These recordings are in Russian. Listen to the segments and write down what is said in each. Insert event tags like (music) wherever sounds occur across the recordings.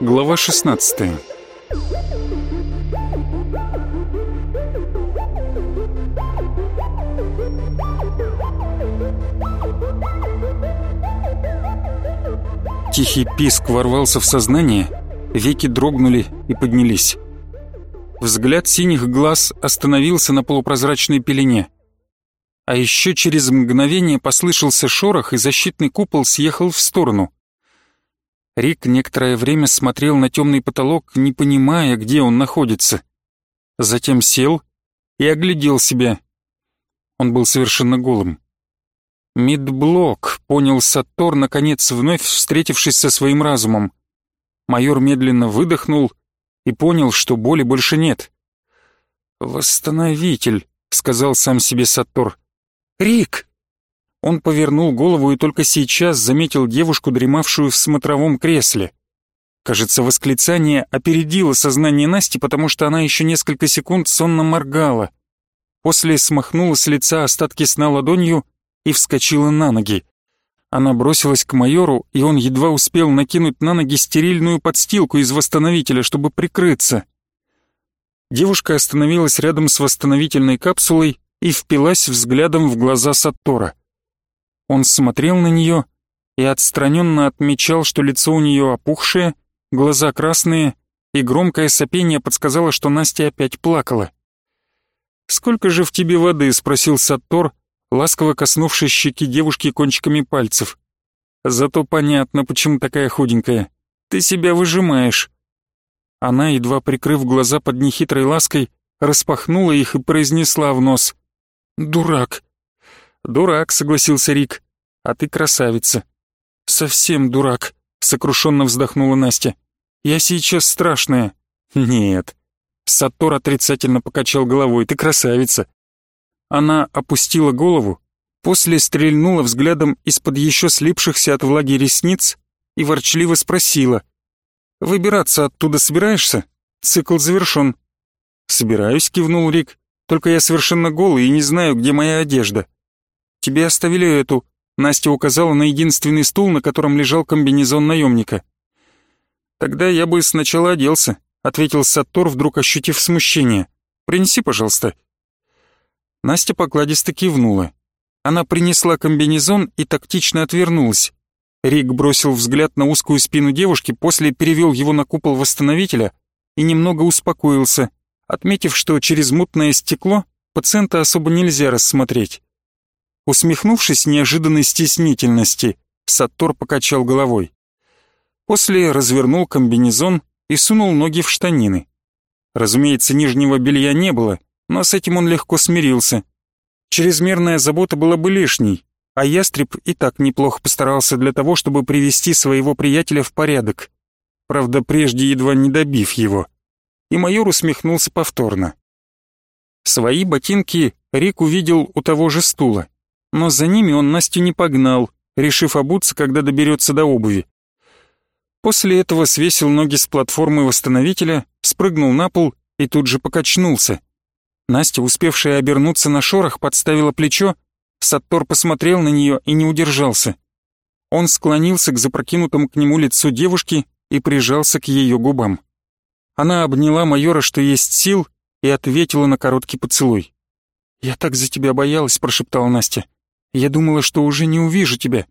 Глава 16 Тихий писк ворвался в сознание, веки дрогнули и поднялись. Взгляд синих глаз остановился на полупрозрачной пелене. А еще через мгновение послышался шорох, и защитный купол съехал в сторону. Рик некоторое время смотрел на темный потолок, не понимая, где он находится. Затем сел и оглядел себя. Он был совершенно голым. «Мидблок», — понял Саттор, наконец вновь встретившись со своим разумом. Майор медленно выдохнул и понял, что боли больше нет. «Восстановитель», — сказал сам себе Саттор. «Рик!» Он повернул голову и только сейчас заметил девушку, дремавшую в смотровом кресле. Кажется, восклицание опередило сознание Насти, потому что она еще несколько секунд сонно моргала. После смахнула с лица остатки сна ладонью и вскочила на ноги. Она бросилась к майору, и он едва успел накинуть на ноги стерильную подстилку из восстановителя, чтобы прикрыться. Девушка остановилась рядом с восстановительной капсулой и впилась взглядом в глаза Саттора. Он смотрел на нее и отстраненно отмечал, что лицо у нее опухшее, глаза красные, и громкое сопение подсказало, что Настя опять плакала. «Сколько же в тебе воды?» — спросил Саттор, ласково коснувшись щеки девушки кончиками пальцев. «Зато понятно, почему такая худенькая. Ты себя выжимаешь». Она, едва прикрыв глаза под нехитрой лаской, распахнула их и произнесла в нос. «Дурак». «Дурак», — согласился Рик. «А ты красавица». «Совсем дурак», — сокрушенно вздохнула Настя. «Я сейчас страшная». «Нет». Сатор отрицательно покачал головой. «Ты красавица». Она опустила голову, после стрельнула взглядом из-под еще слипшихся от влаги ресниц и ворчливо спросила. «Выбираться оттуда собираешься? Цикл завершен». «Собираюсь», — кивнул Рик. «Только я совершенно голый и не знаю, где моя одежда». «Тебе оставили эту», — Настя указала на единственный стул, на котором лежал комбинезон наемника. «Тогда я бы сначала оделся», — ответил Саттор, вдруг ощутив смущение. «Принеси, пожалуйста». Настя покладисто кивнула. Она принесла комбинезон и тактично отвернулась. Рик бросил взгляд на узкую спину девушки, после перевел его на купол восстановителя и немного успокоился, отметив, что через мутное стекло пациента особо нельзя рассмотреть. Усмехнувшись неожиданной стеснительности, Саттор покачал головой. После развернул комбинезон и сунул ноги в штанины. Разумеется, нижнего белья не было, но с этим он легко смирился. Чрезмерная забота была бы лишней, а ястреб и так неплохо постарался для того, чтобы привести своего приятеля в порядок. Правда, прежде едва не добив его. И майор усмехнулся повторно. Свои ботинки Рик увидел у того же стула но за ними он Настю не погнал, решив обуться, когда доберется до обуви. После этого свесил ноги с платформы восстановителя, спрыгнул на пол и тут же покачнулся. Настя, успевшая обернуться на шорох, подставила плечо, Саттор посмотрел на нее и не удержался. Он склонился к запрокинутому к нему лицу девушки и прижался к ее губам. Она обняла майора, что есть сил, и ответила на короткий поцелуй. «Я так за тебя боялась», — прошептала Настя. Я думала, что уже не увижу тебя».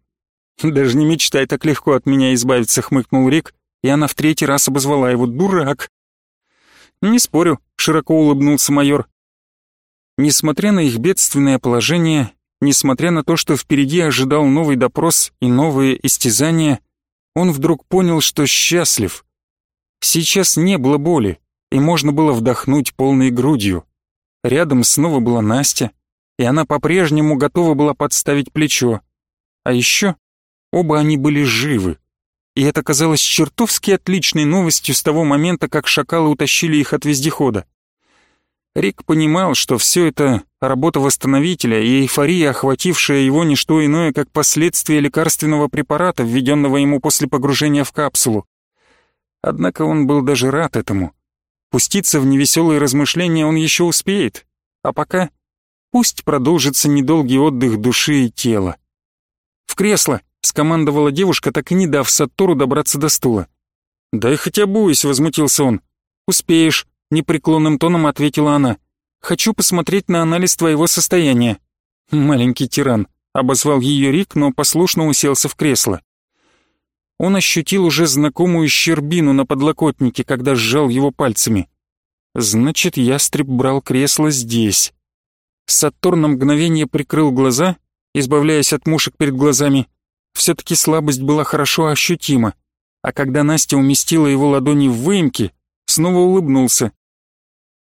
«Даже не мечтай так легко от меня избавиться», — хмыкнул Рик, и она в третий раз обозвала его «дурак». «Не спорю», — широко улыбнулся майор. Несмотря на их бедственное положение, несмотря на то, что впереди ожидал новый допрос и новые истязания, он вдруг понял, что счастлив. Сейчас не было боли, и можно было вдохнуть полной грудью. Рядом снова была Настя, и она по-прежнему готова была подставить плечо. А еще оба они были живы. И это казалось чертовски отличной новостью с того момента, как шакалы утащили их от вездехода. Рик понимал, что все это работа восстановителя и эйфория, охватившая его не что иное, как последствия лекарственного препарата, введенного ему после погружения в капсулу. Однако он был даже рад этому. Пуститься в невеселые размышления он еще успеет, а пока Пусть продолжится недолгий отдых души и тела. «В кресло!» — скомандовала девушка, так и не дав Саттору добраться до стула. «Дай хотя буйсь!» — возмутился он. «Успеешь!» — непреклонным тоном ответила она. «Хочу посмотреть на анализ твоего состояния». «Маленький тиран», — обозвал ее Рик, но послушно уселся в кресло. Он ощутил уже знакомую щербину на подлокотнике, когда сжал его пальцами. Значит, ястреб брал кресло здесь. Сатурн на мгновение прикрыл глаза, избавляясь от мушек перед глазами. Все-таки слабость была хорошо ощутима, а когда Настя уместила его ладони в выемки, снова улыбнулся.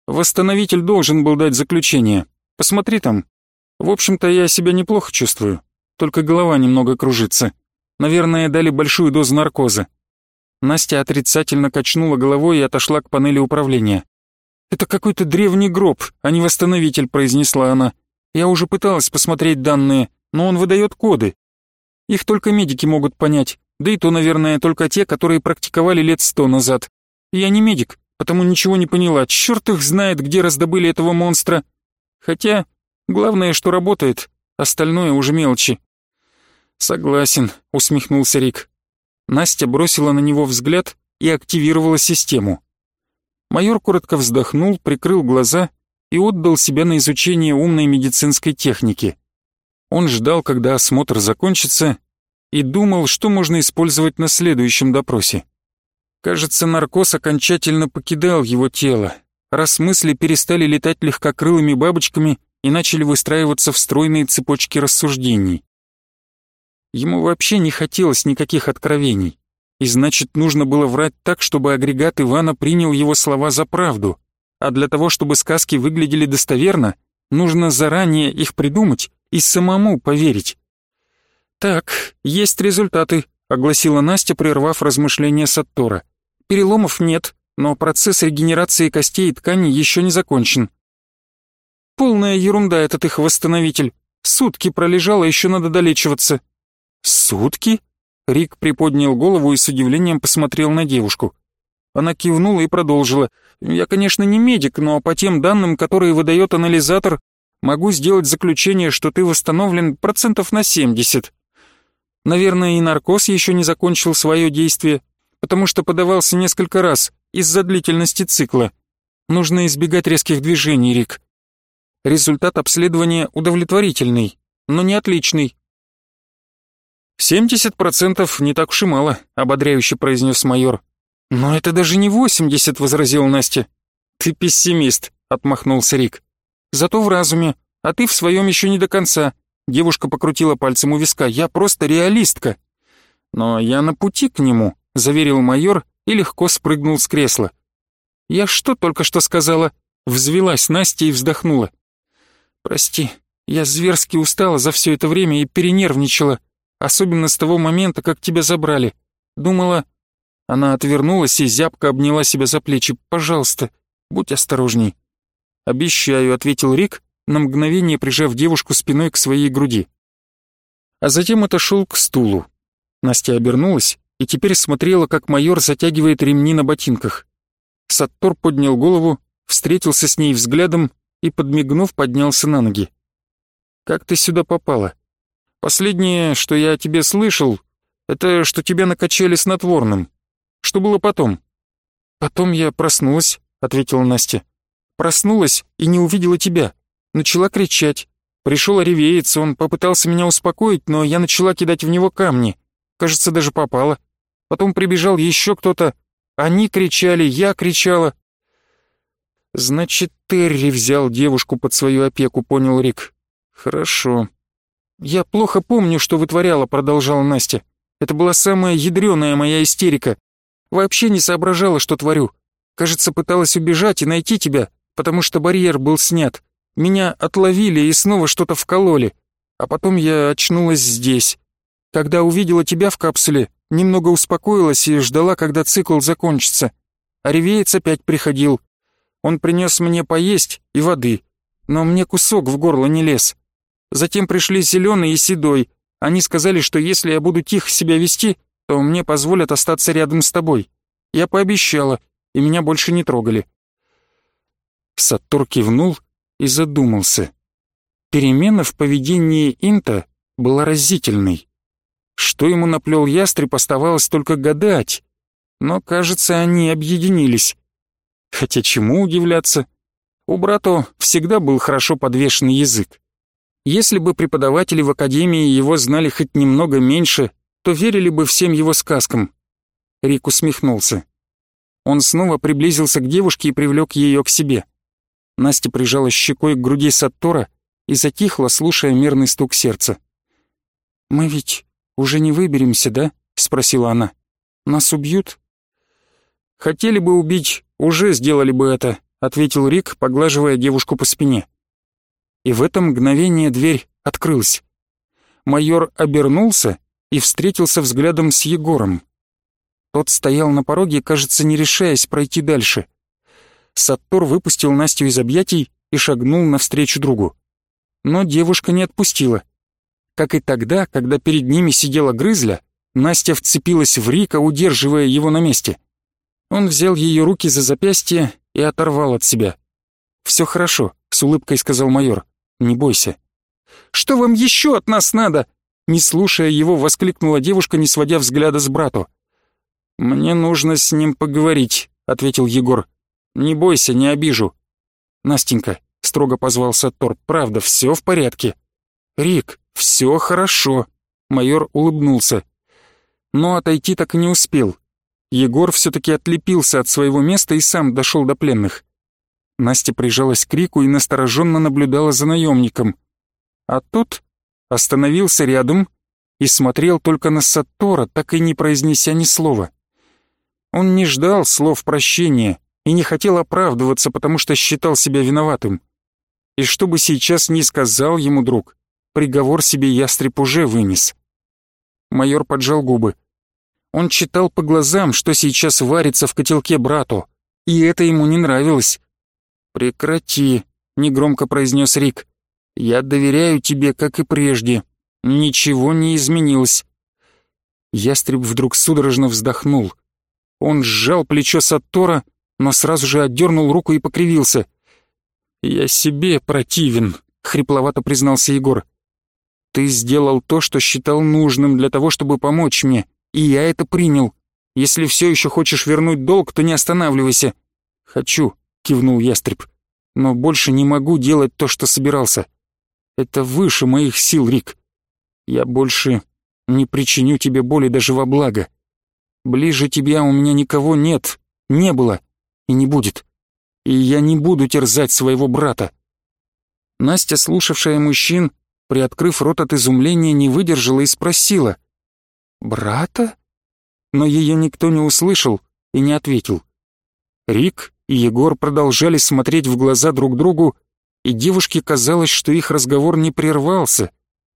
«Восстановитель должен был дать заключение. Посмотри там. В общем-то, я себя неплохо чувствую, только голова немного кружится. Наверное, дали большую дозу наркоза». Настя отрицательно качнула головой и отошла к панели управления. «Это какой-то древний гроб, а не восстановитель», — произнесла она. «Я уже пыталась посмотреть данные, но он выдает коды. Их только медики могут понять, да и то, наверное, только те, которые практиковали лет сто назад. Я не медик, потому ничего не поняла. Черт их знает, где раздобыли этого монстра. Хотя, главное, что работает, остальное уже мелочи». «Согласен», — усмехнулся Рик. Настя бросила на него взгляд и активировала систему. Майор коротко вздохнул, прикрыл глаза и отдал себя на изучение умной медицинской техники. Он ждал, когда осмотр закончится, и думал, что можно использовать на следующем допросе. Кажется, наркоз окончательно покидал его тело, раз мысли перестали летать легкокрылыми бабочками и начали выстраиваться в стройные цепочки рассуждений. Ему вообще не хотелось никаких откровений. И значит, нужно было врать так, чтобы агрегат Ивана принял его слова за правду. А для того, чтобы сказки выглядели достоверно, нужно заранее их придумать и самому поверить. «Так, есть результаты», — огласила Настя, прервав размышления Саттора. «Переломов нет, но процесс регенерации костей и тканей еще не закончен». «Полная ерунда этот их восстановитель. Сутки пролежало, еще надо долечиваться». «Сутки?» Рик приподнял голову и с удивлением посмотрел на девушку. Она кивнула и продолжила. «Я, конечно, не медик, но по тем данным, которые выдает анализатор, могу сделать заключение, что ты восстановлен процентов на 70. Наверное, и наркоз еще не закончил свое действие, потому что подавался несколько раз из-за длительности цикла. Нужно избегать резких движений, Рик. Результат обследования удовлетворительный, но не отличный. «Семьдесят процентов не так уж и мало», — ободряюще произнес майор. «Но это даже не восемьдесят», — возразил Настя. «Ты пессимист», — отмахнулся Рик. «Зато в разуме, а ты в своем еще не до конца». Девушка покрутила пальцем у виска. «Я просто реалистка». «Но я на пути к нему», — заверил майор и легко спрыгнул с кресла. «Я что только что сказала?» Взвелась Настя и вздохнула. «Прости, я зверски устала за все это время и перенервничала. Особенно с того момента, как тебя забрали. Думала...» Она отвернулась и зябко обняла себя за плечи. «Пожалуйста, будь осторожней». «Обещаю», — ответил Рик, на мгновение прижав девушку спиной к своей груди. А затем отошел к стулу. Настя обернулась и теперь смотрела, как майор затягивает ремни на ботинках. Саттор поднял голову, встретился с ней взглядом и, подмигнув, поднялся на ноги. «Как ты сюда попала?» Последнее, что я о тебе слышал, это что тебя накачали снотворным. Что было потом?» «Потом я проснулась», — ответила Настя. «Проснулась и не увидела тебя. Начала кричать. Пришел оревеец, он попытался меня успокоить, но я начала кидать в него камни. Кажется, даже попала. Потом прибежал еще кто-то. Они кричали, я кричала. «Значит, Терри взял девушку под свою опеку», — понял Рик. «Хорошо. «Я плохо помню, что вытворяла», — продолжала Настя. «Это была самая ядреная моя истерика. Вообще не соображала, что творю. Кажется, пыталась убежать и найти тебя, потому что барьер был снят. Меня отловили и снова что-то вкололи. А потом я очнулась здесь. Когда увидела тебя в капсуле, немного успокоилась и ждала, когда цикл закончится. А ревеец опять приходил. Он принес мне поесть и воды, но мне кусок в горло не лез. Затем пришли Зеленый и Седой. Они сказали, что если я буду тихо себя вести, то мне позволят остаться рядом с тобой. Я пообещала, и меня больше не трогали». Саттор кивнул и задумался. Перемена в поведении Инта была разительной. Что ему наплел ястреб, оставалось только гадать. Но, кажется, они объединились. Хотя чему удивляться? У брата всегда был хорошо подвешенный язык. Если бы преподаватели в академии его знали хоть немного меньше, то верили бы всем его сказкам. Рик усмехнулся. Он снова приблизился к девушке и привлек ее к себе. Настя прижала щекой к груди Саттора и затихла, слушая мерный стук сердца. «Мы ведь уже не выберемся, да?» — спросила она. «Нас убьют?» «Хотели бы убить, уже сделали бы это», — ответил Рик, поглаживая девушку по спине. И в это мгновение дверь открылась. Майор обернулся и встретился взглядом с Егором. Тот стоял на пороге, кажется, не решаясь пройти дальше. Саттор выпустил Настю из объятий и шагнул навстречу другу. Но девушка не отпустила. Как и тогда, когда перед ними сидела грызля, Настя вцепилась в Рика, удерживая его на месте. Он взял ее руки за запястье и оторвал от себя. «Все хорошо», — с улыбкой сказал майор. «Не бойся». «Что вам еще от нас надо?» Не слушая его, воскликнула девушка, не сводя взгляда с брату. «Мне нужно с ним поговорить», — ответил Егор. «Не бойся, не обижу». «Настенька», — строго позвал Саттор, — «правда, все в порядке». «Рик, все хорошо», — майор улыбнулся. Но отойти так и не успел. Егор все-таки отлепился от своего места и сам дошел до пленных. Настя прижалась к Рику и настороженно наблюдала за наемником. А тот остановился рядом и смотрел только на Саттора, так и не произнеся ни слова. Он не ждал слов прощения и не хотел оправдываться, потому что считал себя виноватым. И что бы сейчас ни сказал ему друг, приговор себе ястреб уже вынес. Майор поджал губы. Он читал по глазам, что сейчас варится в котелке брату, и это ему не нравилось. «Прекрати», — негромко произнес Рик. «Я доверяю тебе, как и прежде. Ничего не изменилось». Ястреб вдруг судорожно вздохнул. Он сжал плечо Саттора, но сразу же отдернул руку и покривился. «Я себе противен», — хрипловато признался Егор. «Ты сделал то, что считал нужным для того, чтобы помочь мне, и я это принял. Если все еще хочешь вернуть долг, то не останавливайся». «Хочу», — кивнул ястреб. «Но больше не могу делать то, что собирался. Это выше моих сил, Рик. Я больше не причиню тебе боли даже во благо. Ближе тебя у меня никого нет, не было и не будет. И я не буду терзать своего брата». Настя, слушавшая мужчин, приоткрыв рот от изумления, не выдержала и спросила. «Брата?» Но ее никто не услышал и не ответил. Рик и Егор продолжали смотреть в глаза друг другу, и девушке казалось, что их разговор не прервался,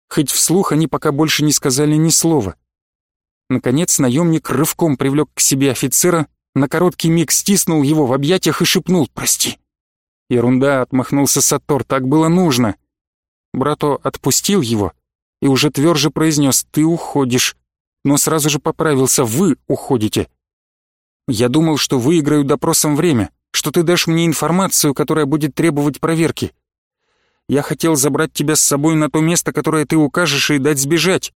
хоть вслух они пока больше не сказали ни слова. Наконец наемник рывком привлек к себе офицера, на короткий миг стиснул его в объятиях и шепнул «Прости». Ерунда, отмахнулся Сатор, так было нужно. Брато отпустил его и уже тверже произнес «Ты уходишь», но сразу же поправился «Вы уходите». Я думал, что выиграю допросом время, что ты дашь мне информацию, которая будет требовать проверки. Я хотел забрать тебя с собой на то место, которое ты укажешь, и дать сбежать.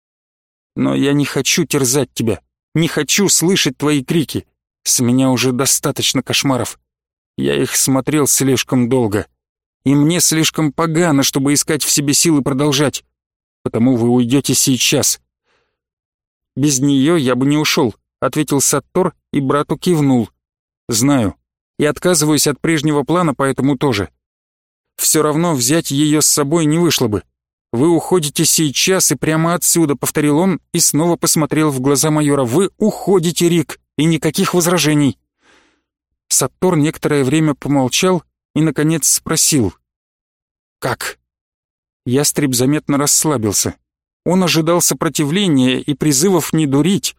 Но я не хочу терзать тебя, не хочу слышать твои крики. С меня уже достаточно кошмаров. Я их смотрел слишком долго. И мне слишком погано, чтобы искать в себе силы продолжать. Потому вы уйдете сейчас. Без нее я бы не ушел, ответил Саттор и брату кивнул. Знаю, и отказываюсь от прежнего плана, поэтому тоже. Все равно взять ее с собой не вышло бы. Вы уходите сейчас и прямо отсюда, повторил он и снова посмотрел в глаза майора. Вы уходите, Рик, и никаких возражений. Саттор некоторое время помолчал и, наконец, спросил. «Как?» Ястреб заметно расслабился. Он ожидал сопротивления и призывов не дурить.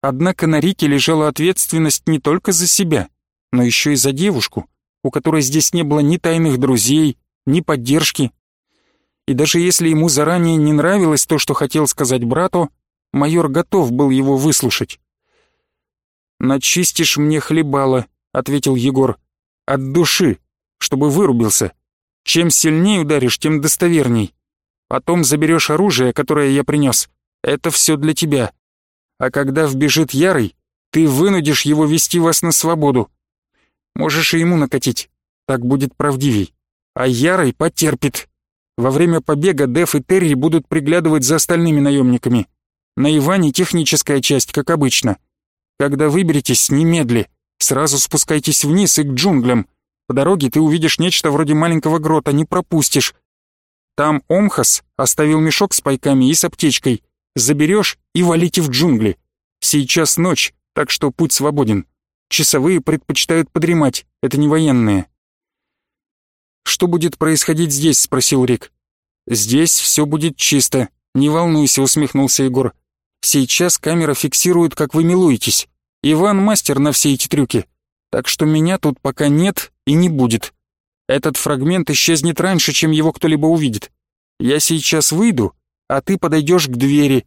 Однако на Рике лежала ответственность не только за себя, но еще и за девушку, у которой здесь не было ни тайных друзей, ни поддержки. И даже если ему заранее не нравилось то, что хотел сказать брату, майор готов был его выслушать. «Начистишь мне хлебало», — ответил Егор, — «от души, чтобы вырубился. Чем сильнее ударишь, тем достоверней. Потом заберешь оружие, которое я принес. Это все для тебя. А когда вбежит Ярый, ты вынудишь его вести вас на свободу. Можешь и ему накатить, так будет правдивей. А Ярый потерпит. Во время побега Деф и Терри будут приглядывать за остальными наемниками. На Иване техническая часть, как обычно. Когда выберетесь, немедли. Сразу спускайтесь вниз и к джунглям. По дороге ты увидишь нечто вроде маленького грота, не пропустишь. Там Омхас оставил мешок с пайками и с аптечкой. Заберешь и валите в джунгли. Сейчас ночь, так что путь свободен. Часовые предпочитают подремать, это не военные. «Что будет происходить здесь?» — спросил Рик. «Здесь все будет чисто. Не волнуйся», — усмехнулся Егор. «Сейчас камера фиксирует, как вы милуетесь. Иван мастер на все эти трюки. Так что меня тут пока нет и не будет. Этот фрагмент исчезнет раньше, чем его кто-либо увидит. Я сейчас выйду, а ты подойдешь к двери.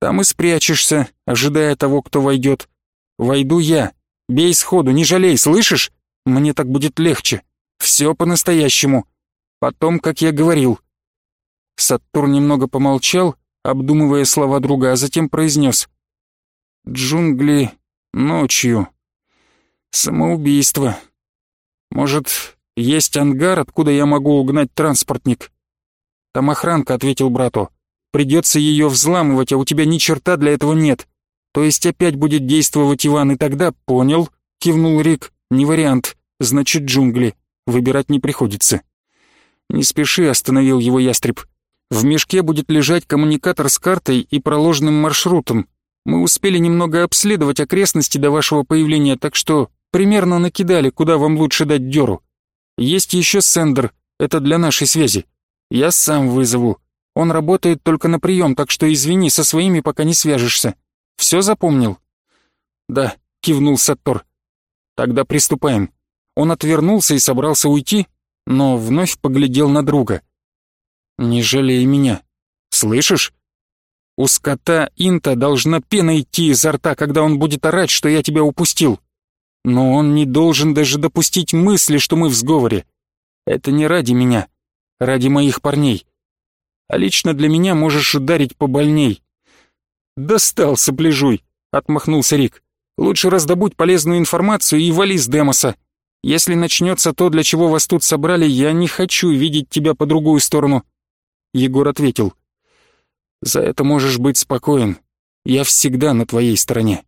Там и спрячешься, ожидая того, кто войдет. Войду я. Бей сходу, не жалей, слышишь? Мне так будет легче. Все по-настоящему. Потом, как я говорил. Саттур немного помолчал, обдумывая слова друга, а затем произнес. «Джунгли ночью. Самоубийство. Может, есть ангар, откуда я могу угнать транспортник?» «Там охранка», — ответил брату. «Придется ее взламывать, а у тебя ни черта для этого нет. То есть опять будет действовать Иван, и тогда...» «Понял», — кивнул Рик. «Не вариант. Значит, джунгли. Выбирать не приходится». «Не спеши», — остановил его ястреб. «В мешке будет лежать коммуникатор с картой и проложенным маршрутом. Мы успели немного обследовать окрестности до вашего появления, так что примерно накидали, куда вам лучше дать дёру. Есть еще сендер, это для нашей связи. Я сам вызову. Он работает только на прием, так что извини, со своими пока не свяжешься. Все запомнил?» «Да», — кивнул Саттор. «Тогда приступаем». Он отвернулся и собрался уйти, но вновь поглядел на друга. «Не жалей меня. Слышишь? У скота Инта должна пена идти изо рта, когда он будет орать, что я тебя упустил. Но он не должен даже допустить мысли, что мы в сговоре. Это не ради меня, ради моих парней. А лично для меня можешь ударить побольней, «Достал, сопляжуй!» — отмахнулся Рик. «Лучше раздобудь полезную информацию и вали с Демоса. Если начнется то, для чего вас тут собрали, я не хочу видеть тебя по другую сторону». Егор ответил. «За это можешь быть спокоен. Я всегда на твоей стороне.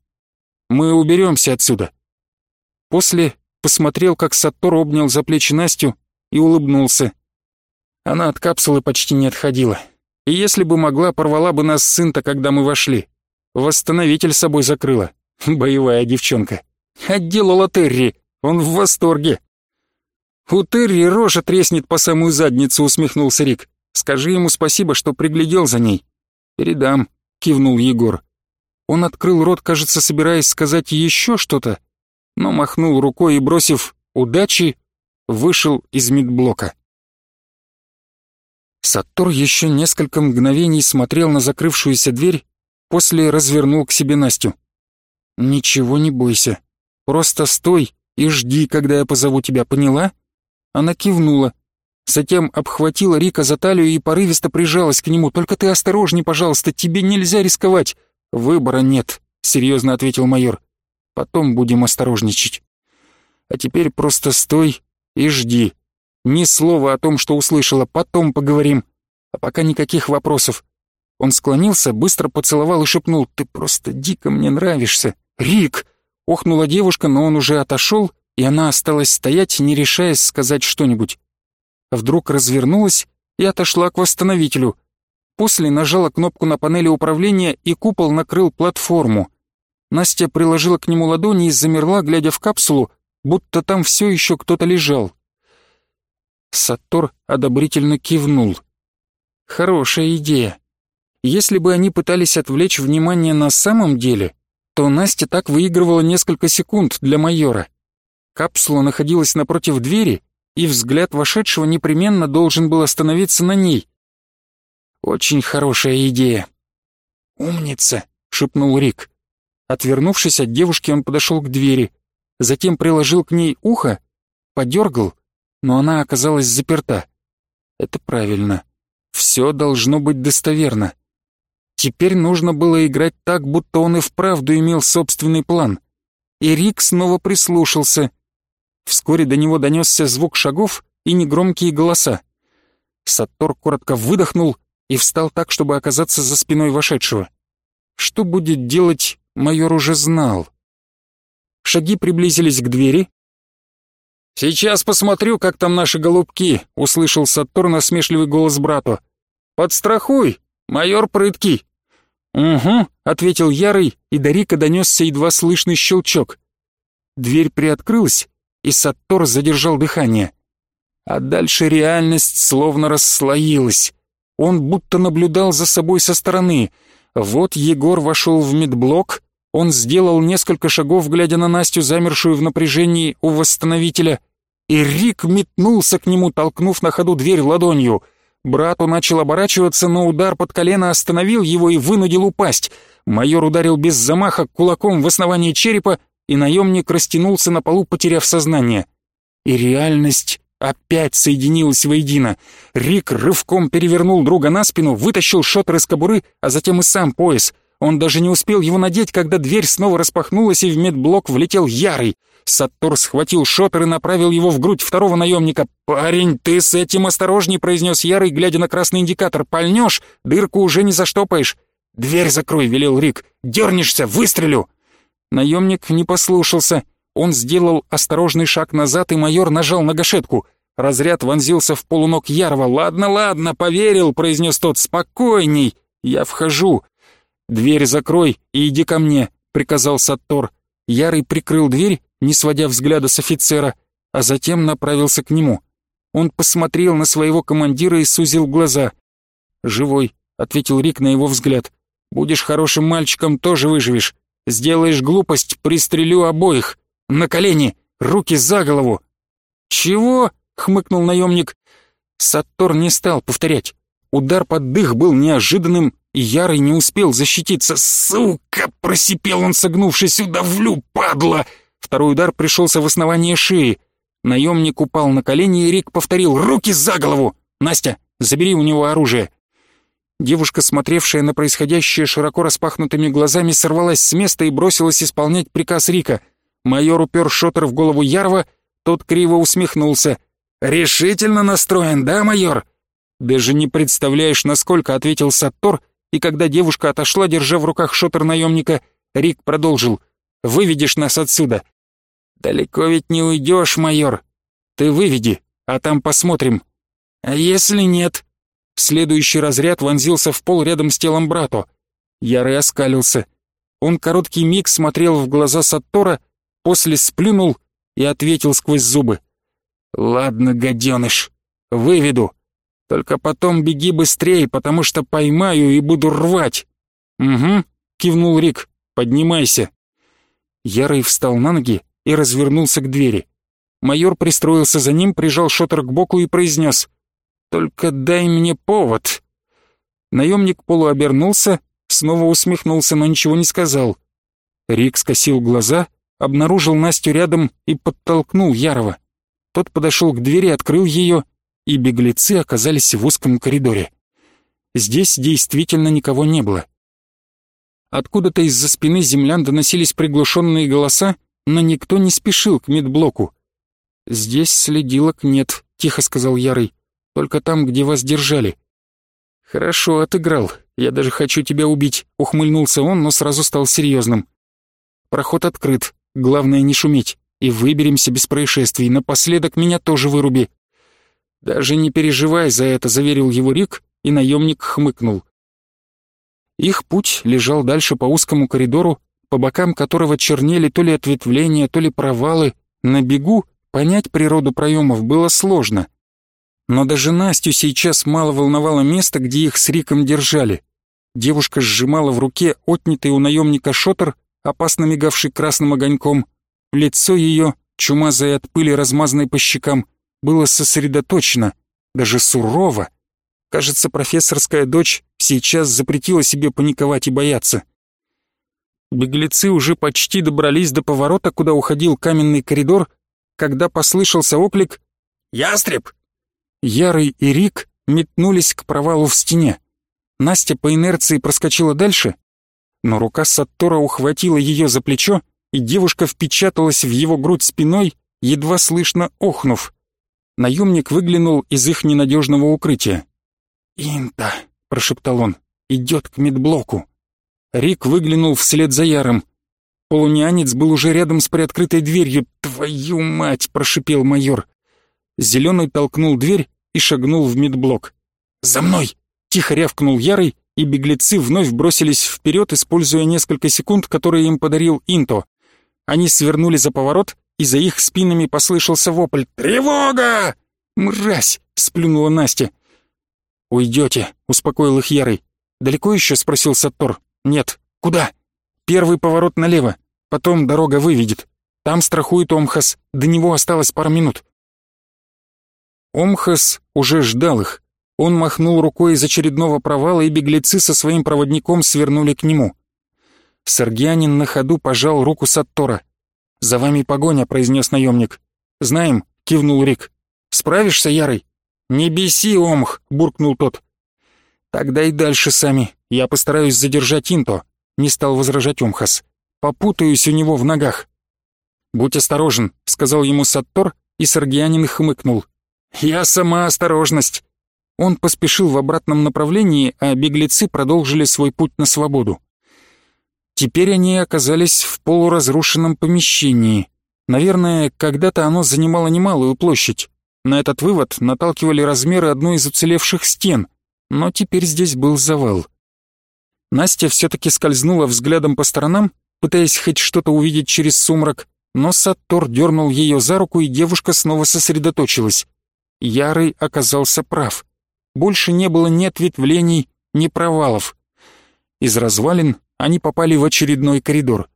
Мы уберемся отсюда». После посмотрел, как Саттор обнял за плечи Настю и улыбнулся. Она от капсулы почти не отходила. И если бы могла, порвала бы нас сын-то, когда мы вошли. Восстановитель собой закрыла. (laughs) Боевая девчонка. Отделала Терри. Он в восторге. «У Терри рожа треснет по самую задницу», — усмехнулся Рик. «Скажи ему спасибо, что приглядел за ней». «Передам», — кивнул Егор. Он открыл рот, кажется, собираясь сказать еще что-то, но махнул рукой и, бросив «удачи», вышел из медблока. Саттор еще несколько мгновений смотрел на закрывшуюся дверь, после развернул к себе Настю. «Ничего не бойся. Просто стой и жди, когда я позову тебя, поняла?» Она кивнула. Затем обхватила Рика за талию и порывисто прижалась к нему. «Только ты осторожней, пожалуйста, тебе нельзя рисковать». «Выбора нет», — серьезно ответил майор. «Потом будем осторожничать. А теперь просто стой и жди». Ни слова о том, что услышала, потом поговорим. А пока никаких вопросов. Он склонился, быстро поцеловал и шепнул, «Ты просто дико мне нравишься. Рик!» Охнула девушка, но он уже отошел, и она осталась стоять, не решаясь сказать что-нибудь. Вдруг развернулась и отошла к восстановителю. После нажала кнопку на панели управления, и купол накрыл платформу. Настя приложила к нему ладони и замерла, глядя в капсулу, будто там все еще кто-то лежал. Саттор одобрительно кивнул. Хорошая идея. Если бы они пытались отвлечь внимание на самом деле, то Настя так выигрывала несколько секунд для майора. Капсула находилась напротив двери, и взгляд вошедшего непременно должен был остановиться на ней. Очень хорошая идея. «Умница», — шепнул Рик. Отвернувшись от девушки, он подошел к двери, затем приложил к ней ухо, подергал но она оказалась заперта. Это правильно. Все должно быть достоверно. Теперь нужно было играть так, будто он и вправду имел собственный план. И Рик снова прислушался. Вскоре до него донесся звук шагов и негромкие голоса. Саттор коротко выдохнул и встал так, чтобы оказаться за спиной вошедшего. Что будет делать, майор уже знал. Шаги приблизились к двери. «Сейчас посмотрю, как там наши голубки», — услышал Саттор насмешливый голос брату. «Подстрахуй, майор прыткий». «Угу», — ответил Ярый, и до Рика донесся едва слышный щелчок. Дверь приоткрылась, и Саттор задержал дыхание. А дальше реальность словно расслоилась. Он будто наблюдал за собой со стороны. Вот Егор вошел в медблок, он сделал несколько шагов, глядя на Настю, замершую в напряжении у восстановителя, и Рик метнулся к нему, толкнув на ходу дверь ладонью. Брату начал оборачиваться, но удар под колено остановил его и вынудил упасть. Майор ударил без замаха кулаком в основание черепа, и наемник растянулся на полу, потеряв сознание. И реальность опять соединилась воедино. Рик рывком перевернул друга на спину, вытащил шотер из кобуры, а затем и сам пояс. Он даже не успел его надеть, когда дверь снова распахнулась, и в медблок влетел Ярый. Саттор схватил шотер и направил его в грудь второго наемника. «Парень, ты с этим осторожней», — произнес Ярый, глядя на красный индикатор. «Пальнешь, дырку уже не заштопаешь». «Дверь закрой», — велел Рик. «Дернешься, выстрелю». Наемник не послушался. Он сделал осторожный шаг назад, и майор нажал на гашетку. Разряд вонзился в полуног Ярова. «Ладно, ладно, поверил», — произнес тот. «Спокойней, я вхожу». «Дверь закрой и иди ко мне», — приказал Саттор. Ярый прикрыл дверь, не сводя взгляда с офицера, а затем направился к нему. Он посмотрел на своего командира и сузил глаза. «Живой», — ответил Рик на его взгляд. «Будешь хорошим мальчиком, тоже выживешь. Сделаешь глупость, пристрелю обоих. На колени, руки за голову. Чего? хмыкнул наемник. Саттор не стал повторять. Удар под дых был неожиданным, и Ярый не успел защититься. «Сука!» — просипел он, согнувшись. «Удавлю, падла!» Второй удар пришелся в основание шеи. Наемник упал на колени, и Рик повторил «Руки за голову!» «Настя, забери у него оружие!» Девушка, смотревшая на происходящее широко распахнутыми глазами, сорвалась с места и бросилась исполнять приказ Рика. Майор упер шотер в голову Ярова, тот криво усмехнулся. «Решительно настроен, да, майор?» «Даже не представляешь, насколько», — ответил Саттор, и когда девушка отошла, держа в руках шотер наемника, Рик продолжил. «Выведешь нас отсюда». «Далеко ведь не уйдешь, майор. Ты выведи, а там посмотрим». «А если нет?» Следующий разряд вонзился в пол рядом с телом брату. Ярый оскалился. Он короткий миг смотрел в глаза Саттора, после сплюнул и ответил сквозь зубы. «Ладно, гаденыш, выведу. Только потом беги быстрее, потому что поймаю и буду рвать». «Угу», — кивнул Рик, — «поднимайся». Ярый встал на ноги и развернулся к двери. Майор пристроился за ним, прижал шотер к боку и произнес — только дай мне повод». Наемник полуобернулся, снова усмехнулся, но ничего не сказал. Рик скосил глаза, обнаружил Настю рядом и подтолкнул Ярова. Тот подошел к двери, открыл ее, и беглецы оказались в узком коридоре. Здесь действительно никого не было. Откуда-то из-за спины землян доносились приглушенные голоса, но никто не спешил к медблоку. «Здесь следилок нет», — тихо сказал Ярый только там, где вас держали». «Хорошо отыграл, я даже хочу тебя убить», — ухмыльнулся он, но сразу стал серьезным. «Проход открыт, главное не шуметь, и выберемся без происшествий, напоследок меня тоже выруби». «Даже не переживай за это», — заверил его Рик, и наемник хмыкнул. Их путь лежал дальше по узкому коридору, по бокам которого чернели то ли ответвления, то ли провалы. На бегу понять природу проемов было сложно — но даже Настю сейчас мало волновало место, где их с Риком держали. Девушка сжимала в руке отнятый у наемника шотер, опасно мигавший красным огоньком. Лицо ее, чумазое от пыли, размазанной по щекам, было сосредоточено, даже сурово. Кажется, профессорская дочь сейчас запретила себе паниковать и бояться. Беглецы уже почти добрались до поворота, куда уходил каменный коридор, когда послышался оклик «Ястреб, Ярый и Рик метнулись к провалу в стене. Настя по инерции проскочила дальше, но рука Саттора ухватила ее за плечо, и девушка впечаталась в его грудь спиной, едва слышно охнув. Наемник выглянул из их ненадежного укрытия. «Инта», — прошептал он, — «идет к медблоку». Рик выглянул вслед за Яром. Полунянец был уже рядом с приоткрытой дверью. «Твою мать!» — прошипел майор. Зеленый толкнул дверь и шагнул в медблок. «За мной!» — тихо рявкнул Ярый, и беглецы вновь бросились вперед, используя несколько секунд, которые им подарил Инто. Они свернули за поворот, и за их спинами послышался вопль «Тревога!» «Мразь!» — сплюнула Настя. «Уйдете», — успокоил их Ярый. «Далеко еще?» — спросил Саттор. «Нет. Куда?» «Первый поворот налево. Потом дорога выведет. Там страхует Омхас. До него осталось пара минут». Омхас уже ждал их. Он махнул рукой из очередного провала, и беглецы со своим проводником свернули к нему. Саргианин на ходу пожал руку Саттора. «За вами погоня», — произнес наемник. «Знаем», — кивнул Рик. «Справишься, Ярый?» «Не беси, Омх», — буркнул тот. «Тогда и дальше сами. Я постараюсь задержать Инто», — не стал возражать Омхас. «Попутаюсь у него в ногах». «Будь осторожен», — сказал ему Саттор, и Саргианин хмыкнул. «Я сама осторожность». Он поспешил в обратном направлении, а беглецы продолжили свой путь на свободу. Теперь они оказались в полуразрушенном помещении. Наверное, когда-то оно занимало немалую площадь. На этот вывод наталкивали размеры одной из уцелевших стен, но теперь здесь был завал. Настя все-таки скользнула взглядом по сторонам, пытаясь хоть что-то увидеть через сумрак, но Саттор дернул ее за руку, и девушка снова сосредоточилась. Ярый оказался прав. Больше не было ни ответвлений, ни провалов. Из развалин они попали в очередной коридор.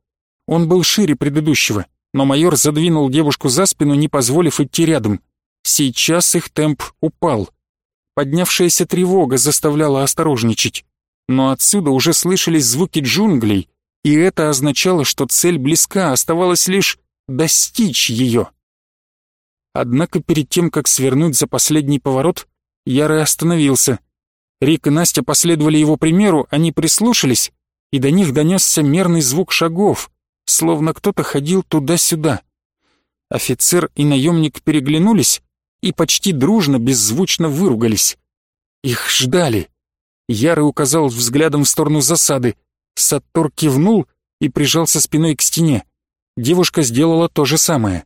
Он был шире предыдущего, но майор задвинул девушку за спину, не позволив идти рядом. Сейчас их темп упал. Поднявшаяся тревога заставляла осторожничать. Но отсюда уже слышались звуки джунглей, и это означало, что цель близка, оставалось лишь достичь ее. Однако перед тем, как свернуть за последний поворот, Ярый остановился. Рик и Настя последовали его примеру, они прислушались и до них донесся мерный звук шагов, словно кто-то ходил туда-сюда. Офицер и наемник переглянулись и почти дружно, беззвучно выругались. Их ждали. Ярый указал взглядом в сторону засады. Саттор кивнул и прижался спиной к стене. Девушка сделала то же самое.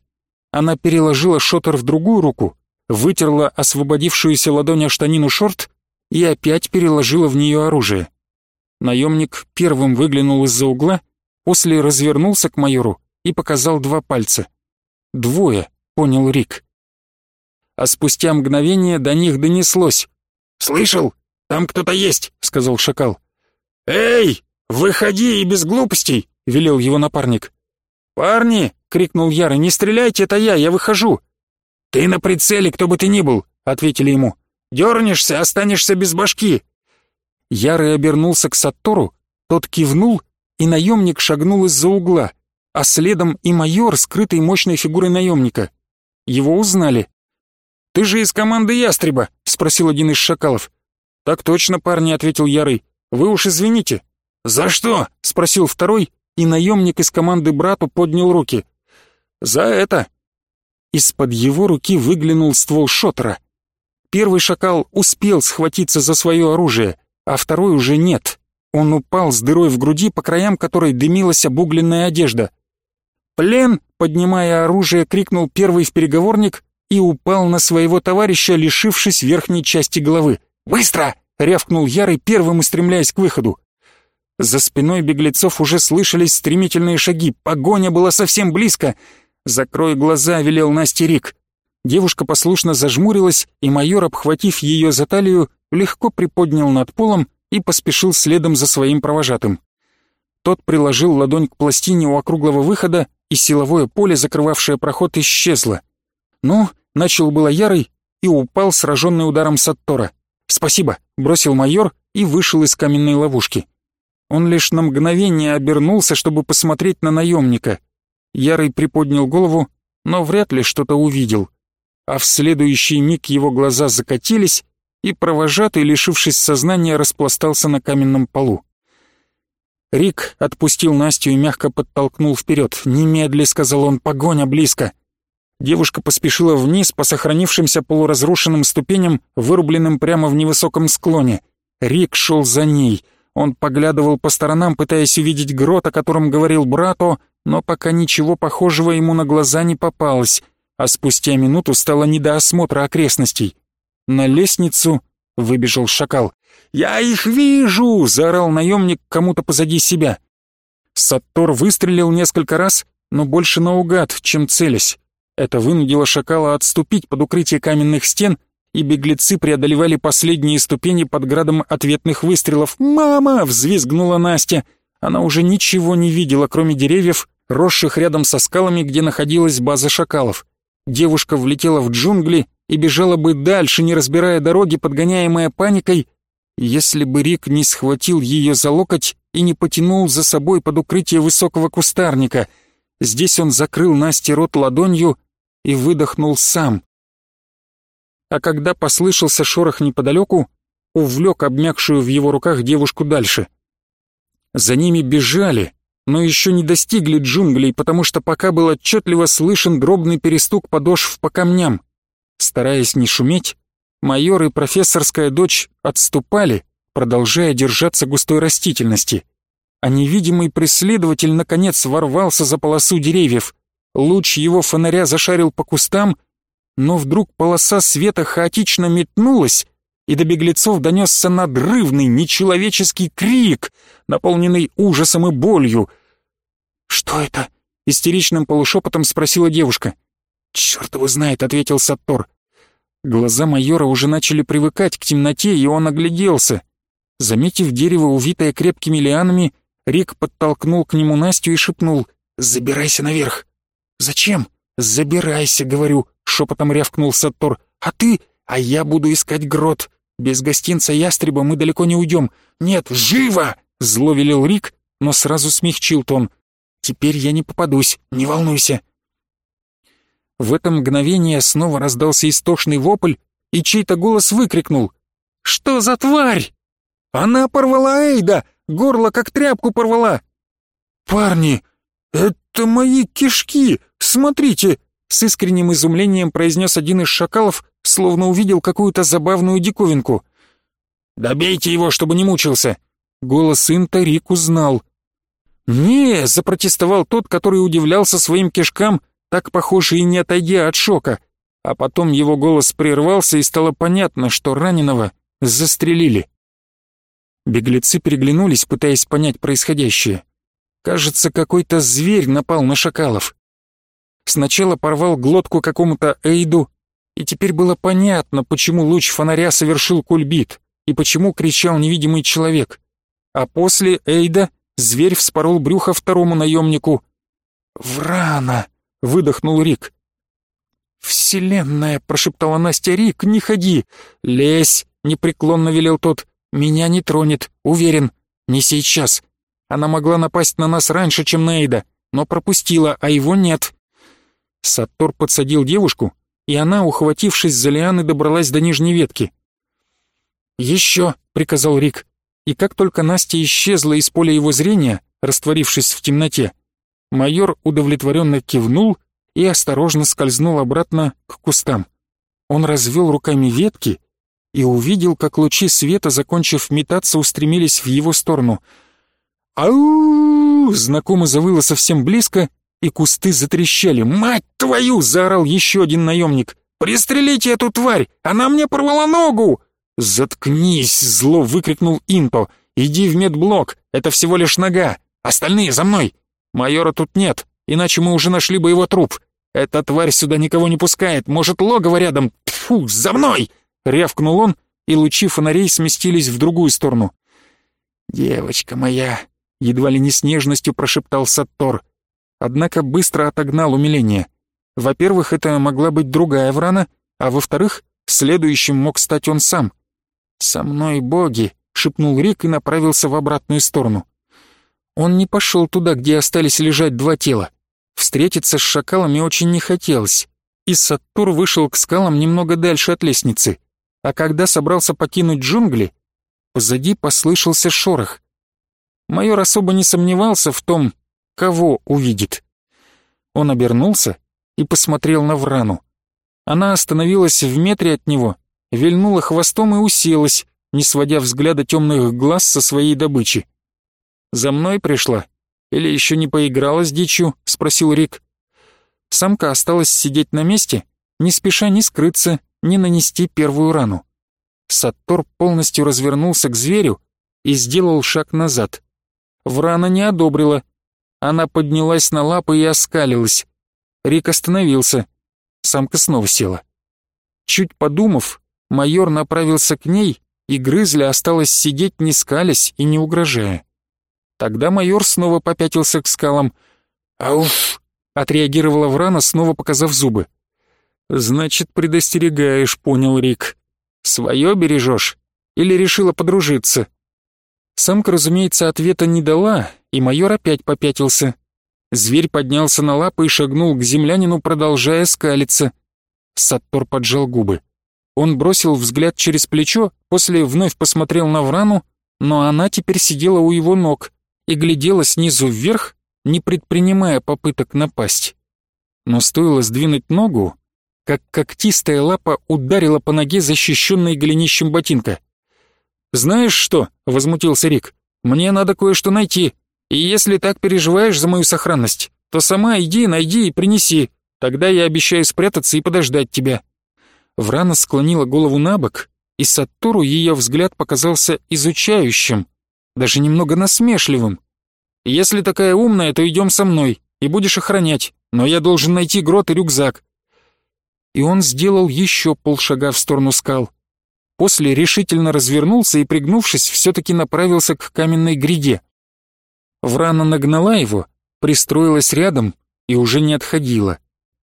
Она переложила шотер в другую руку, вытерла освободившуюся ладонь о штанину шорт и опять переложила в нее оружие. Наемник первым выглянул из-за угла, после развернулся к майору и показал два пальца. «Двое», — понял Рик. А спустя мгновение до них донеслось. «Слышал? Там кто-то есть», — сказал шакал. «Эй, выходи и без глупостей», — велел его напарник. «Парни!» — крикнул Яра. «Не стреляйте, это я, я выхожу!» «Ты на прицеле, кто бы ты ни был!» — ответили ему. «Дернешься, останешься без башки!» Ярый обернулся к Саттору, тот кивнул, и наемник шагнул из-за угла, а следом и майор, скрытый мощной фигурой наемника. Его узнали. «Ты же из команды Ястреба?» — спросил один из шакалов. «Так точно, парни», — ответил Ярый. «Вы уж извините». «За что?» — спросил второй, и наемник из команды брату поднял руки. «За это». Из-под его руки выглянул ствол шотера. Первый шакал успел схватиться за свое оружие — а второй уже нет. Он упал с дырой в груди, по краям которой дымилась обугленная одежда. «Плен!» — поднимая оружие, крикнул первый в переговорник и упал на своего товарища, лишившись верхней части головы. «Быстро!» — рявкнул Ярый, первым устремляясь к выходу. За спиной беглецов уже слышались стремительные шаги, погоня была совсем близко. «Закрой глаза», — велел Насте Рик. Девушка послушно зажмурилась, и майор, обхватив ее за талию, легко приподнял над полом и поспешил следом за своим провожатым. Тот приложил ладонь к пластине у округлого выхода, и силовое поле, закрывавшее проход, исчезло. Ну, начал было Ярый и упал, сраженный ударом Саттора. «Спасибо», — бросил майор и вышел из каменной ловушки. Он лишь на мгновение обернулся, чтобы посмотреть на наемника. Ярый приподнял голову, но вряд ли что-то увидел. А в следующий миг его глаза закатились, и провожатый, лишившись сознания, распластался на каменном полу. Рик отпустил Настю и мягко подтолкнул вперед. «Немедли», — сказал он, — «погоня близко». Девушка поспешила вниз по сохранившимся полуразрушенным ступеням, вырубленным прямо в невысоком склоне. Рик шел за ней. Он поглядывал по сторонам, пытаясь увидеть грот, о котором говорил брату, но пока ничего похожего ему на глаза не попалось, а спустя минуту стало не до осмотра окрестностей. На лестницу выбежал шакал. «Я их вижу!» — заорал наемник кому-то позади себя. Саттор выстрелил несколько раз, но больше наугад, чем целясь. Это вынудило шакала отступить под укрытие каменных стен, и беглецы преодолевали последние ступени под градом ответных выстрелов. «Мама!» — взвизгнула Настя. Она уже ничего не видела, кроме деревьев, росших рядом со скалами, где находилась база шакалов. Девушка влетела в джунгли и бежала бы дальше, не разбирая дороги, подгоняемая паникой, если бы Рик не схватил ее за локоть и не потянул за собой под укрытие высокого кустарника. Здесь он закрыл Насте рот ладонью и выдохнул сам. А когда послышался шорох неподалеку, увлек обмякшую в его руках девушку дальше. За ними бежали, но еще не достигли джунглей, потому что пока был отчетливо слышен дробный перестук подошв по камням. Стараясь не шуметь, майор и профессорская дочь отступали, продолжая держаться густой растительности. А невидимый преследователь наконец ворвался за полосу деревьев. Луч его фонаря зашарил по кустам, но вдруг полоса света хаотично метнулась, и до беглецов донесся надрывный, нечеловеческий крик, наполненный ужасом и болью. «Что это?» — истеричным полушепотом спросила девушка. «Черт его знает», — ответил Саттор. Глаза майора уже начали привыкать к темноте, и он огляделся. Заметив дерево, увитое крепкими лианами, Рик подтолкнул к нему Настю и шепнул «Забирайся наверх». «Зачем?» «Забирайся», — говорю, — шепотом рявкнул Саттор. «А ты? А я буду искать грот. Без гостинца ястреба мы далеко не уйдем. Нет, живо!» — зло велел Рик, но сразу смягчил тон. «Теперь я не попадусь, не волнуйся». В это мгновение снова раздался истошный вопль, и чей-то голос выкрикнул. «Что за тварь?» «Она порвала Эйда! Горло как тряпку порвала!» «Парни, это мои кишки! Смотрите!» С искренним изумлением произнес один из шакалов, словно увидел какую-то забавную диковинку. «Добейте его, чтобы не мучился!» Голос Инта Рик узнал. «Не!» — запротестовал тот, который удивлялся своим кишкам, так похоже и не отойдя от шока. А потом его голос прервался, и стало понятно, что раненого застрелили. Беглецы переглянулись, пытаясь понять происходящее. Кажется, какой-то зверь напал на шакалов. Сначала порвал глотку какому-то Эйду, и теперь было понятно, почему луч фонаря совершил кульбит и почему кричал невидимый человек. А после Эйда зверь вспорол брюхо второму наемнику. «Врана!» — выдохнул Рик. «Вселенная!» — прошептала Настя. «Рик, не ходи!» «Лезь!» — непреклонно велел тот. «Меня не тронет, уверен. Не сейчас. Она могла напасть на нас раньше, чем Нейда, но пропустила, а его нет». Саттор подсадил девушку, и она, ухватившись за лианы, добралась до нижней ветки. «Еще!» — приказал Рик, и как только Настя исчезла из поля его зрения, растворившись в темноте, майор удовлетворенно кивнул и осторожно скользнул обратно к кустам. Он развел руками ветки и увидел, как лучи света, закончив метаться, устремились в его сторону. «Ау!» — знакомо завыло совсем близко, и кусты затрещали. «Мать твою!» — заорал еще один наемник. «Пристрелите эту тварь! Она мне порвала ногу!» «Заткнись!» — зло выкрикнул Инто. «Иди в медблок, это всего лишь нога. Остальные за мной!» «Майора тут нет, иначе мы уже нашли бы его труп. Эта тварь сюда никого не пускает, может, логово рядом. Фу, за мной!» — рявкнул он, и лучи фонарей сместились в другую сторону. «Девочка моя!» — едва ли не с нежностью прошептал Саттор однако быстро отогнал умиление. Во-первых, это могла быть другая Врана, а во-вторых, следующим мог стать он сам. «Со мной боги!» — шепнул Рик и направился в обратную сторону. Он не пошел туда, где остались лежать два тела. Встретиться с шакалами очень не хотелось, и Саттур вышел к скалам немного дальше от лестницы. а когда собрался покинуть джунгли, позади послышался шорох. Майор особо не сомневался в том, кого увидит. Он обернулся и посмотрел на Врану. Она остановилась в метре от него, вильнула хвостом и уселась, не сводя взгляда темных глаз со своей добычи. «За мной пришла? Или еще не поиграла с дичью?» — спросил Рик. Самка осталась сидеть на месте, не спеша ни скрыться, ни нанести первую рану. Саттор полностью развернулся к зверю и сделал шаг назад. Врана не одобрила. Она поднялась на лапы и оскалилась. Рик остановился. Самка снова села. Чуть подумав, майор направился к ней, и грызля осталась сидеть, не скалясь и не угрожая. Тогда майор снова попятился к скалам. «Ауф!» — отреагировала Врана, снова показав зубы. «Значит, предостерегаешь», — понял Рик. «Своё бережешь? Или решила подружиться?» Самка, разумеется, ответа не дала, и майор опять попятился. Зверь поднялся на лапы и шагнул к землянину, продолжая скалиться. Саттор поджал губы. Он бросил взгляд через плечо, после вновь посмотрел на Врану, но она теперь сидела у его ног и глядела снизу вверх, не предпринимая попыток напасть. Но стоило сдвинуть ногу, как когтистая лапа ударила по ноге, защищенной голенищем ботинка. «Знаешь что?» — возмутился Рик. «Мне надо кое-что найти. И если так переживаешь за мою сохранность, то сама иди, найди и принеси. Тогда я обещаю спрятаться и подождать тебя». Врана склонила голову на бок, и Сатуру ее взгляд показался изучающим, даже немного насмешливым. «Если такая умная, то идем со мной и будешь охранять, но я должен найти грот и рюкзак». И он сделал еще полшага в сторону скал. После решительно развернулся и, пригнувшись, все-таки направился к каменной гряде. Врана нагнала его, пристроилась рядом и уже не отходила.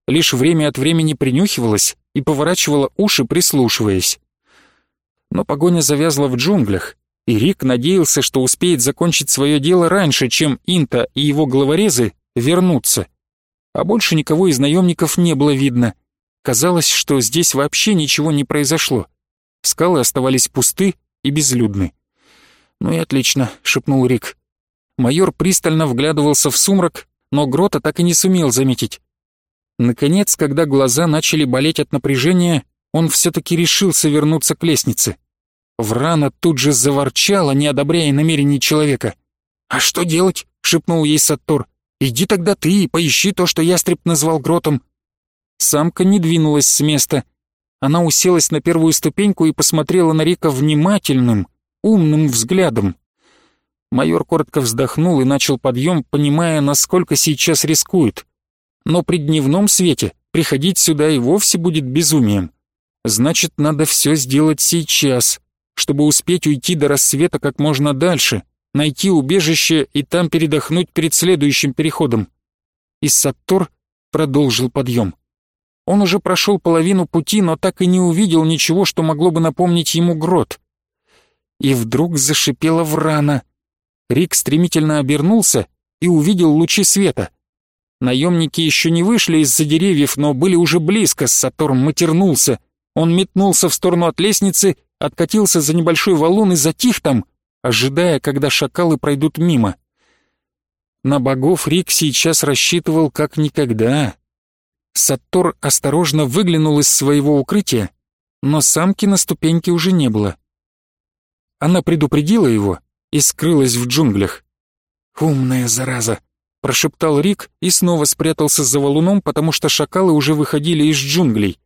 Лишь время от времени принюхивалась и поворачивала уши, прислушиваясь. Но погоня завязла в джунглях, и Рик надеялся, что успеет закончить свое дело раньше, чем Инта и его главорезы вернутся. А больше никого из наемников не было видно. Казалось, что здесь вообще ничего не произошло. Скалы оставались пусты и безлюдны. «Ну и отлично», — шепнул Рик. Майор пристально вглядывался в сумрак, но Грота так и не сумел заметить. Наконец, когда глаза начали болеть от напряжения, он все-таки решился вернуться к лестнице. Врана тут же заворчала, не одобряя намерений человека. «А что делать?» — шепнул ей Саттор. «Иди тогда ты и поищи то, что ястреб назвал гротом». Самка не двинулась с места. Она уселась на первую ступеньку и посмотрела на Рика внимательным, умным взглядом. Майор коротко вздохнул и начал подъем, понимая, насколько сейчас рискует. Но при дневном свете приходить сюда и вовсе будет безумием. Значит, надо все сделать сейчас, чтобы успеть уйти до рассвета как можно дальше, найти убежище и там передохнуть перед следующим переходом. И Саттор продолжил подъем. Он уже прошел половину пути, но так и не увидел ничего, что могло бы напомнить ему грот. И вдруг зашипела врана — Рик стремительно обернулся и увидел лучи света. Наемники еще не вышли из-за деревьев, но были уже близко, Саторн матернулся. Он метнулся в сторону от лестницы, откатился за небольшой валун и затих там, ожидая, когда шакалы пройдут мимо. На богов Рик сейчас рассчитывал как никогда. Саттор осторожно выглянул из своего укрытия, но самки на ступеньке уже не было. Она предупредила его, и скрылась в джунглях. «Умная зараза!» — прошептал Рик и снова спрятался за валуном, потому что шакалы уже выходили из джунглей.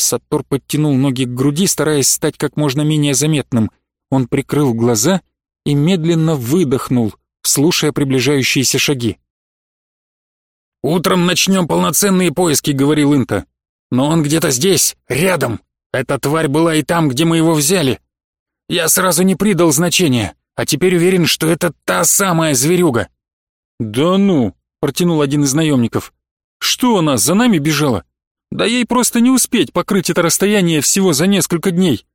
Саттор подтянул ноги к груди, стараясь стать как можно менее заметным. Он прикрыл глаза и медленно выдохнул, слушая приближающиеся шаги. «Утром начнем полноценные поиски», — говорил Инта. «Но он где-то здесь, рядом. Эта тварь была и там, где мы его взяли. Я сразу не придал значения а теперь уверен, что это та самая зверюга». «Да ну», — протянул один из наемников. «Что она, за нами бежала? Да ей просто не успеть покрыть это расстояние всего за несколько дней».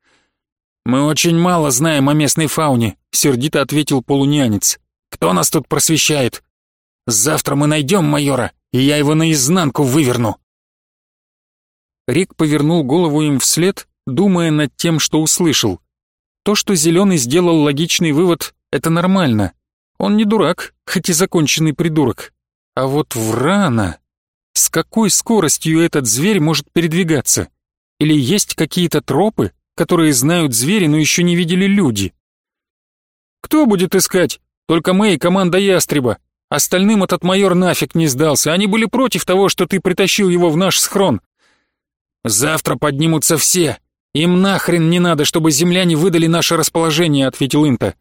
«Мы очень мало знаем о местной фауне», — сердито ответил полунянец. «Кто нас тут просвещает? Завтра мы найдем майора, и я его наизнанку выверну». Рик повернул голову им вслед думая над тем, что услышал. То, что Зеленый сделал логичный вывод, это нормально. Он не дурак, хоть и законченный придурок. А вот Врана... С какой скоростью этот зверь может передвигаться? Или есть какие-то тропы, которые знают звери, но еще не видели люди? Кто будет искать? Только мы и команда Ястреба. Остальным этот майор нафиг не сдался. Они были против того, что ты притащил его в наш схрон. Завтра поднимутся все. Им нахрен не надо, чтобы земляне выдали наше расположение, ответил Инта.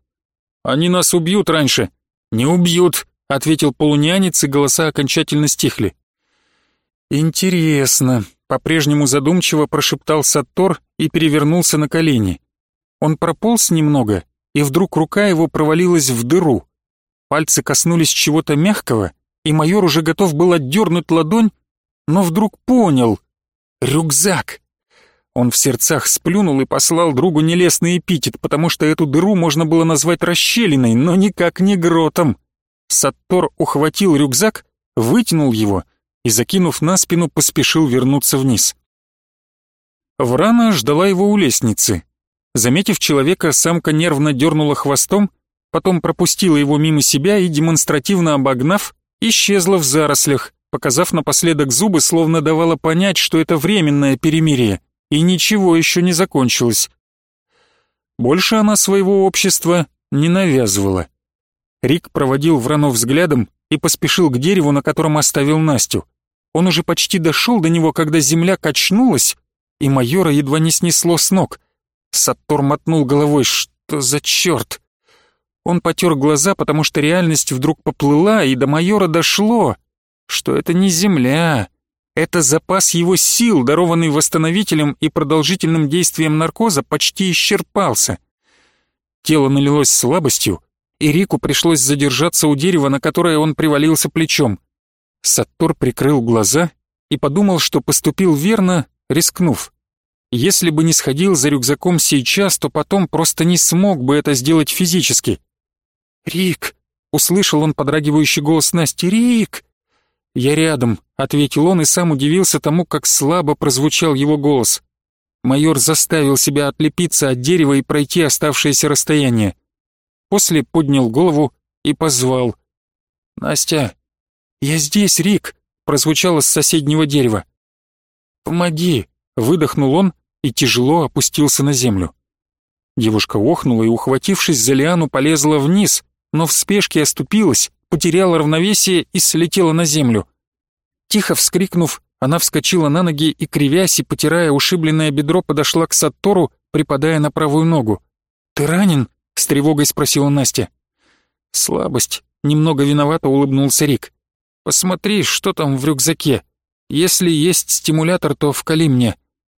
Они нас убьют раньше. Не убьют, ответил полунянец, и голоса окончательно стихли. Интересно, по-прежнему задумчиво прошептал Саттор и перевернулся на колени. Он прополз немного, и вдруг рука его провалилась в дыру. Пальцы коснулись чего-то мягкого, и майор уже готов был отдернуть ладонь, но вдруг понял — рюкзак. Он в сердцах сплюнул и послал другу нелестный эпитет, потому что эту дыру можно было назвать расщелиной, но никак не гротом. Саттор ухватил рюкзак, вытянул его и, закинув на спину, поспешил вернуться вниз. Врана ждала его у лестницы. Заметив человека, самка нервно дернула хвостом, потом пропустила его мимо себя и, демонстративно обогнав, исчезла в зарослях, показав напоследок зубы, словно давала понять, что это временное перемирие, и ничего еще не закончилось. Больше она своего общества не навязывала. Рик проводил Врано взглядом и поспешил к дереву, на котором оставил Настю. Он уже почти дошел до него, когда земля качнулась, и майора едва не снесло с ног. Саттор мотнул головой. «Что за черт?» Он потер глаза, потому что реальность вдруг поплыла, и до майора дошло, что это не земля. Это запас его сил, дарованный восстановителем и продолжительным действием наркоза, почти исчерпался. Тело налилось слабостью, и Рику пришлось задержаться у дерева, на которое он привалился плечом. Саттор прикрыл глаза и подумал, что поступил верно, рискнув. Если бы не сходил за рюкзаком сейчас, то потом просто не смог бы это сделать физически. «Рик!» — услышал он подрагивающий голос Насти. «Рик!» «Я рядом», — ответил он и сам удивился тому, как слабо прозвучал его голос. Майор заставил себя отлепиться от дерева и пройти оставшееся расстояние. После поднял голову и позвал. «Настя!» «Я здесь, Рик!» — прозвучало с соседнего дерева. «Помоги!» — выдохнул он и тяжело опустился на землю. Девушка охнула и, ухватившись за лиану, полезла вниз, но в спешке оступилась, потеряла равновесие и слетела на землю. Тихо вскрикнув, она вскочила на ноги и, кривясь и потирая ушибленное бедро, подошла к Саттору, припадая на правую ногу. «Ты ранен?» — с тревогой спросила Настя. «Слабость», — немного виновато улыбнулся Рик. «Посмотри, что там в рюкзаке. Если есть стимулятор, то вкали мне.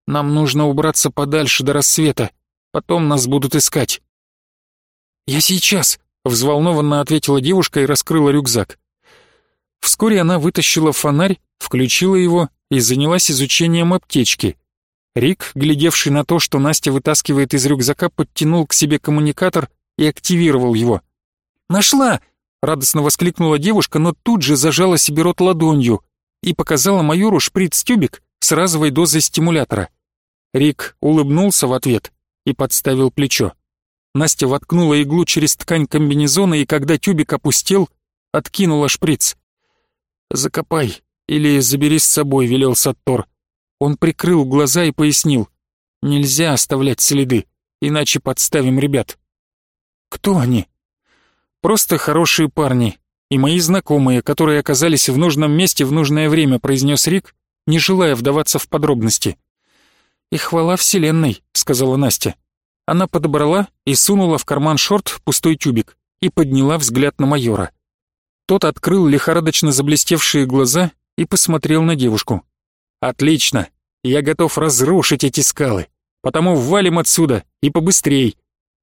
Нам нужно убраться подальше до рассвета. Потом нас будут искать». «Я сейчас», Взволнованно ответила девушка и раскрыла рюкзак. Вскоре она вытащила фонарь, включила его и занялась изучением аптечки. Рик, глядевший на то, что Настя вытаскивает из рюкзака, подтянул к себе коммуникатор и активировал его. «Нашла!» — радостно воскликнула девушка, но тут же зажала себе рот ладонью и показала майору шприц-тюбик с разовой дозой стимулятора. Рик улыбнулся в ответ и подставил плечо. Настя воткнула иглу через ткань комбинезона и, когда тюбик опустел, откинула шприц. «Закопай или забери с собой», — велел Саттор. Он прикрыл глаза и пояснил. «Нельзя оставлять следы, иначе подставим ребят». «Кто они?» «Просто хорошие парни и мои знакомые, которые оказались в нужном месте в нужное время», — произнес Рик, не желая вдаваться в подробности. «И хвала Вселенной», — сказала Настя. Она подобрала и сунула в карман шорт пустой тюбик и подняла взгляд на майора. Тот открыл лихорадочно заблестевшие глаза и посмотрел на девушку. «Отлично! Я готов разрушить эти скалы, потому валим отсюда и побыстрей.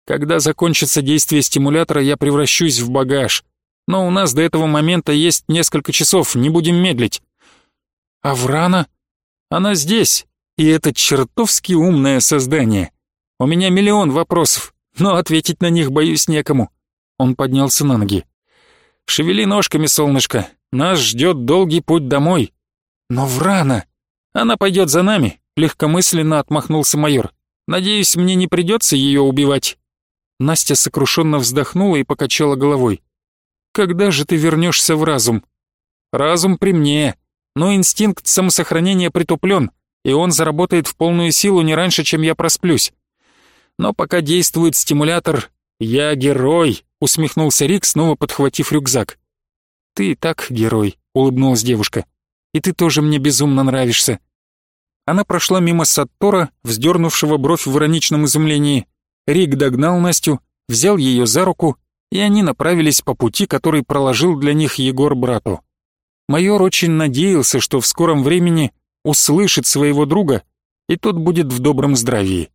Когда закончится действие стимулятора, я превращусь в багаж. Но у нас до этого момента есть несколько часов, не будем медлить». «А Врана?» «Она здесь, и это чертовски умное создание. У меня миллион вопросов, но ответить на них боюсь некому». Он поднялся на ноги. «Шевели ножками, солнышко, нас ждет долгий путь домой». «Но Врана...» «Она пойдет за нами», — легкомысленно отмахнулся майор. Надеюсь, мне не придется ее убивать». Настя сокрушенно вздохнула и покачала головой. «Когда же ты вернешься в разум?» «Разум при мне, но инстинкт самосохранения притуплен, и он заработает в полную силу не раньше, чем я просплюсь. Но пока действует стимулятор, я герой», — усмехнулся Рик, снова подхватив рюкзак. «Ты и так герой», — улыбнулась девушка. «И ты тоже мне безумно нравишься». Она прошла мимо Саттора, вздернувшего бровь в ироничном изумлении. Рик догнал Настю, взял ее за руку, и они направились по пути, который проложил для них Егор брату. Майор очень надеялся, что в скором времени услышит своего друга, и тот будет в добром здравии.